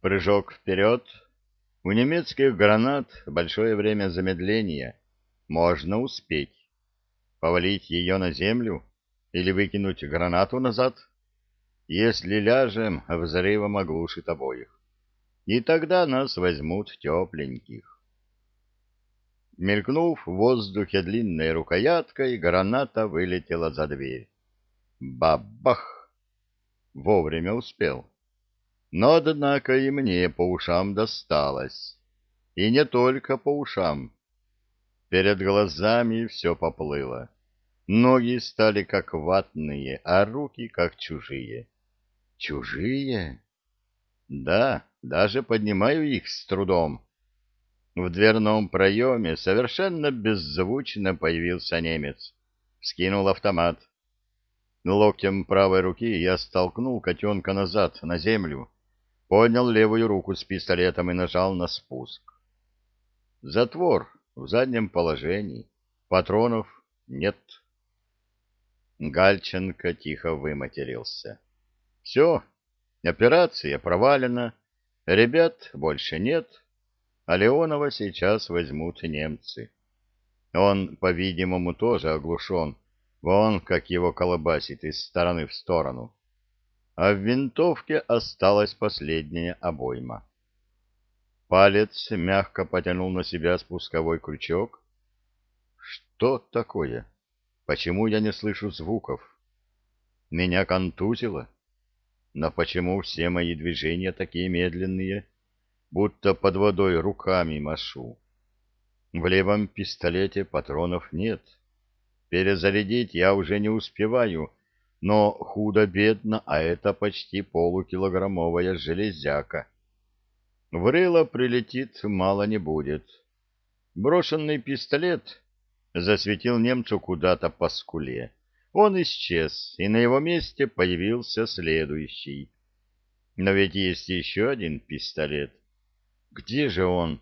Прыжок вперед. У немецких гранат большое время замедления. Можно успеть. Повалить ее на землю или выкинуть гранату назад? Если ляжем, взрывом оглушит обоих. И тогда нас возьмут тепленьких. Мелькнув в воздухе длинной рукояткой, граната вылетела за дверь. Бабах! Вовремя успел. Но, однако, и мне по ушам досталось. И не только по ушам. Перед глазами все поплыло. Ноги стали как ватные, а руки как чужие. Чужие? Да, даже поднимаю их с трудом. В дверном проеме совершенно беззвучно появился немец. Скинул автомат. Локтем правой руки я столкнул котенка назад, на землю поднял левую руку с пистолетом и нажал на спуск. Затвор в заднем положении. Патронов нет. Гальченко тихо выматерился. Все, операция провалена, ребят больше нет, а Леонова сейчас возьмут немцы. Он, по-видимому, тоже оглушен, вон как его колобасит из стороны в сторону а в винтовке осталась последняя обойма. Палец мягко потянул на себя спусковой крючок. Что такое? Почему я не слышу звуков? Меня контузило? Но почему все мои движения такие медленные, будто под водой руками машу? В левом пистолете патронов нет. Перезарядить я уже не успеваю, но худо-бедно, а это почти полукилограммовая железяка. В рыло прилетит, мало не будет. Брошенный пистолет засветил немцу куда-то по скуле. Он исчез, и на его месте появился следующий. Но ведь есть еще один пистолет. Где же он?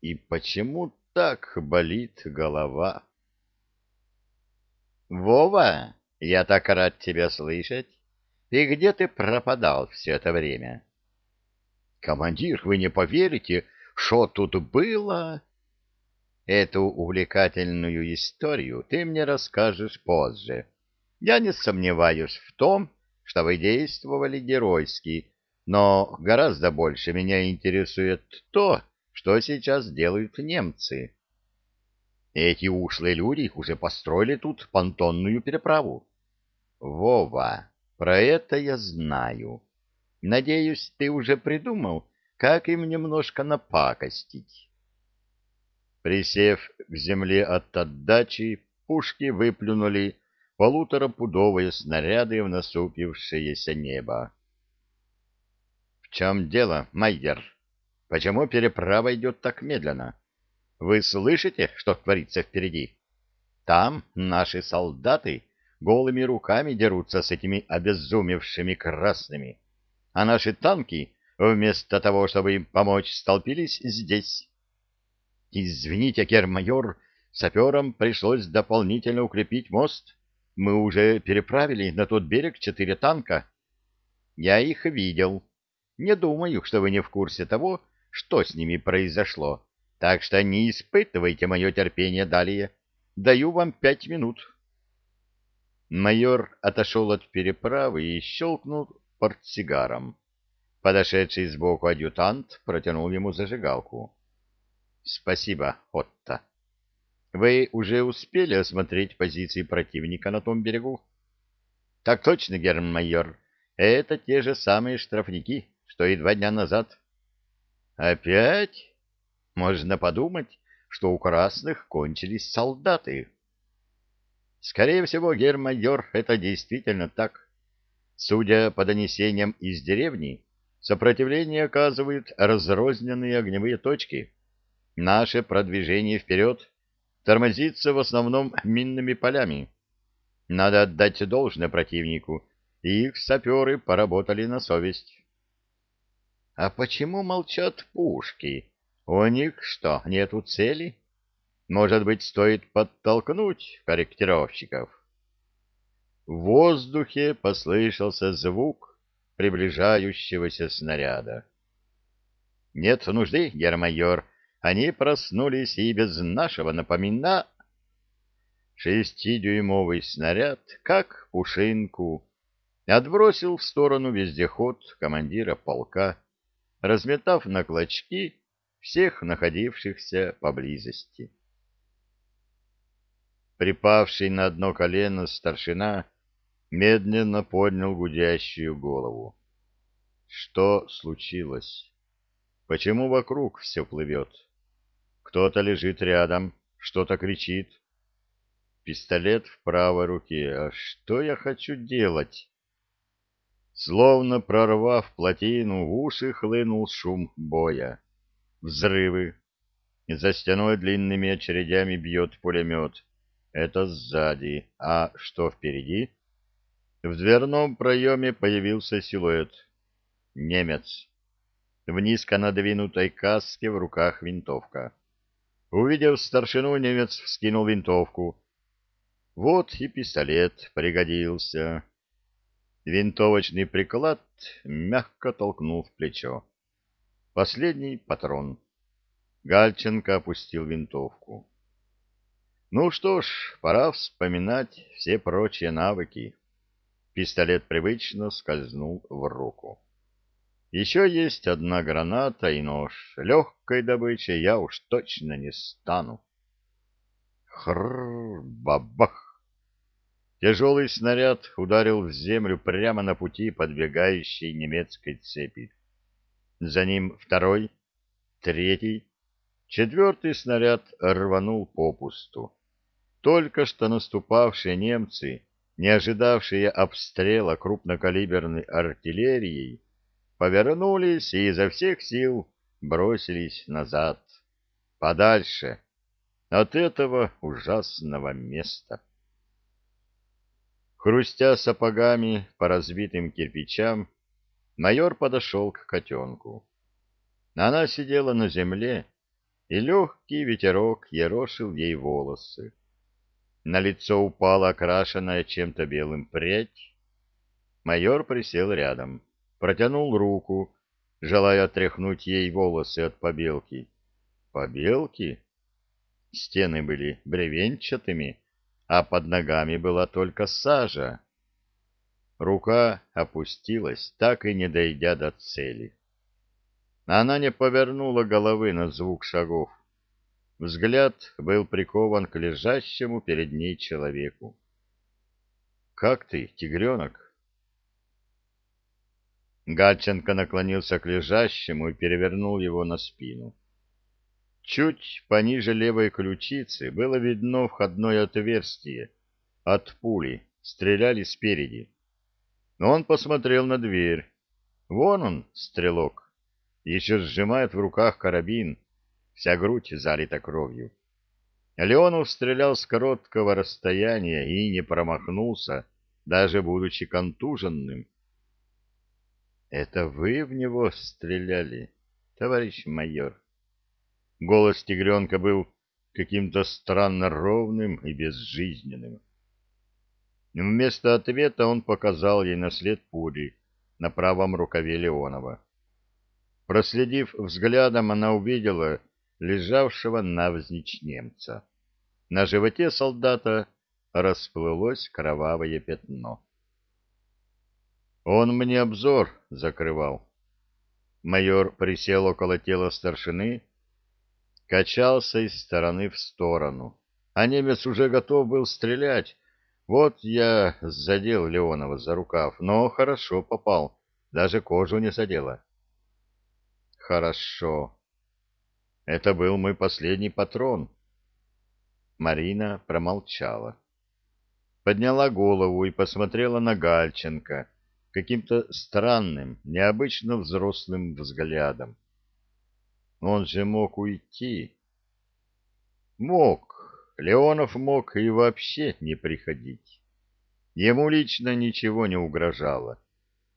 И почему так болит голова? «Вова!» Я так рад тебя слышать. И где ты пропадал все это время? Командир, вы не поверите, что тут было? Эту увлекательную историю ты мне расскажешь позже. Я не сомневаюсь в том, что вы действовали геройски, но гораздо больше меня интересует то, что сейчас делают немцы. Эти ушлые люди уже построили тут понтонную переправу. Вова, про это я знаю. Надеюсь, ты уже придумал, как им немножко напакостить. Присев к земле от отдачи, пушки выплюнули полуторапудовые снаряды в насупившееся небо. — В чем дело, Майдер? Почему переправа идет так медленно? Вы слышите, что творится впереди? Там наши солдаты голыми руками дерутся с этими обезумевшими красными, а наши танки, вместо того, чтобы им помочь, столпились здесь. Извините, гермайор, саперам пришлось дополнительно укрепить мост. Мы уже переправили на тот берег четыре танка. Я их видел. Не думаю, что вы не в курсе того, что с ними произошло. Так что не испытывайте мое терпение далее. Даю вам пять минут. Майор отошел от переправы и щелкнул портсигаром. Подошедший сбоку адъютант протянул ему зажигалку. — Спасибо, Отто. — Вы уже успели осмотреть позиции противника на том берегу? — Так точно, гермайор. Это те же самые штрафники, что и два дня назад. — Опять? Можно подумать, что у красных кончились солдаты. Скорее всего, гермайор, это действительно так. Судя по донесениям из деревни, сопротивление оказывают разрозненные огневые точки. Наше продвижение вперед тормозится в основном минными полями. Надо отдать должное противнику, и их саперы поработали на совесть. А почему молчат пушки? У них что, нету цели? Может быть, стоит подтолкнуть корректировщиков? В воздухе послышался звук приближающегося снаряда. Нет нужды, гермайор, они проснулись и без нашего напомина... Шестидюймовый снаряд, как пушинку, отбросил в сторону вездеход командира полка, разметав на клочки всех находившихся поблизости. Припавший на одно колено старшина медленно поднял гудящую голову. Что случилось? Почему вокруг все плывет? Кто-то лежит рядом, что-то кричит. Пистолет в правой руке. А что я хочу делать? Словно прорвав плотину, в уши хлынул шум боя. Взрывы. За стеной длинными очередями бьет пулемет. Это сзади. А что впереди? В дверном проеме появился силуэт. Немец. В низко надвинутой каске в руках винтовка. Увидев старшину, немец вскинул винтовку. Вот и пистолет пригодился. Винтовочный приклад мягко толкнул в плечо. Последний патрон. Гальченко опустил винтовку. Ну что ж, пора вспоминать все прочие навыки. Пистолет привычно скользнул в руку. Еще есть одна граната и нож. Легкой добычей я уж точно не стану. Хрррр-бабах! Тяжелый снаряд ударил в землю прямо на пути подбегающей немецкой цепи. За ним второй, третий, четвертый снаряд рванул попусту. Только что наступавшие немцы, не ожидавшие обстрела крупнокалиберной артиллерией, повернулись и изо всех сил бросились назад, подальше от этого ужасного места. Хрустя сапогами по разбитым кирпичам, майор подошел к котенку. Она сидела на земле, и легкий ветерок ерошил ей волосы. На лицо упала окрашенная чем-то белым прядь. Майор присел рядом протянул руку, желая отряхнуть ей волосы от побелки. Побелки? Стены были бревенчатыми, а под ногами была только сажа. Рука опустилась, так и не дойдя до цели. Она не повернула головы на звук шагов. Взгляд был прикован к лежащему перед ней человеку. — Как ты, тигренок? Гатченко наклонился к лежащему и перевернул его на спину. Чуть пониже левой ключицы было видно входное отверстие. От пули стреляли спереди. Но он посмотрел на дверь. Вон он, стрелок, еще сжимает в руках карабин, вся грудь залита кровью. Леонов стрелял с короткого расстояния и не промахнулся, даже будучи контуженным. Это вы в него стреляли, товарищ майор? Голос тигренка был каким-то странно ровным и безжизненным. Вместо ответа он показал ей на след пули на правом рукаве Леонова. Проследив взглядом, она увидела лежавшего навзничь немца. На животе солдата расплылось кровавое пятно. Он мне обзор закрывал. Майор присел около тела старшины, качался из стороны в сторону, а немец уже готов был стрелять. Вот я задел Леонова за рукав, но хорошо попал, даже кожу не задело. Хорошо. Это был мой последний патрон. Марина промолчала. Подняла голову и посмотрела на Гальченко — каким-то странным, необычно взрослым взглядом. Он же мог уйти. Мог. Леонов мог и вообще не приходить. Ему лично ничего не угрожало.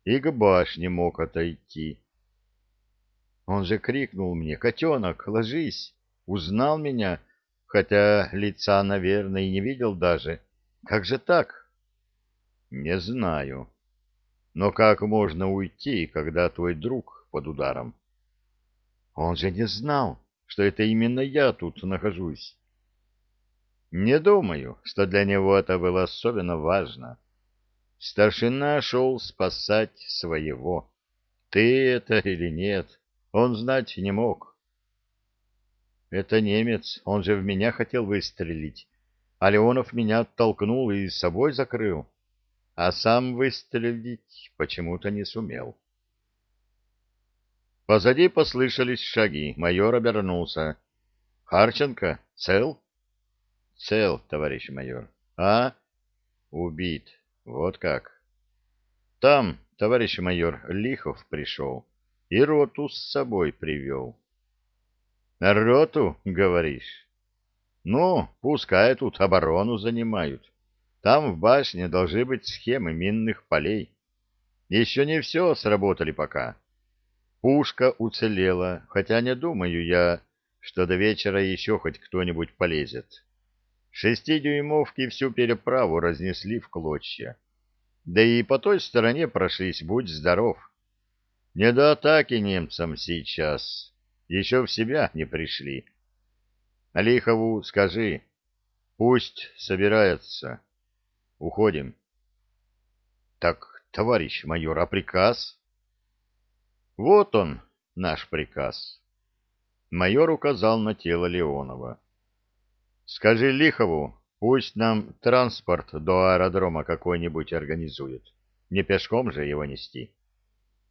И к башне мог отойти. Он же крикнул мне, «Котенок, ложись!» Узнал меня, хотя лица, наверное, и не видел даже. Как же так? Не знаю. Но как можно уйти, когда твой друг под ударом? Он же не знал, что это именно я тут нахожусь. Не думаю, что для него это было особенно важно. Старшина шел спасать своего. Ты это или нет, он знать не мог. Это немец, он же в меня хотел выстрелить, а Леонов меня оттолкнул и с собой закрыл, а сам выстрелить почему-то не сумел. Позади послышались шаги. Майор обернулся. — Харченко, цел? — Цел, товарищ майор. — А? — Убит. Вот как. — Там, товарищ майор, Лихов пришел и роту с собой привел. — Роту, говоришь? — Ну, пускай тут оборону занимают. Там в башне должны быть схемы минных полей. Еще не все сработали пока. — Пушка уцелела, хотя не думаю я, что до вечера еще хоть кто-нибудь полезет. Шестидюймовки всю переправу разнесли в клочья. Да и по той стороне прошлись, будь здоров. Не до атаки немцам сейчас. Еще в себя не пришли. Алихову скажи, пусть собирается. Уходим. Так, товарищ майор, а приказ? Вот он, наш приказ. Майор указал на тело Леонова. Скажи Лихову, пусть нам транспорт до аэродрома какой-нибудь организует. Не пешком же его нести.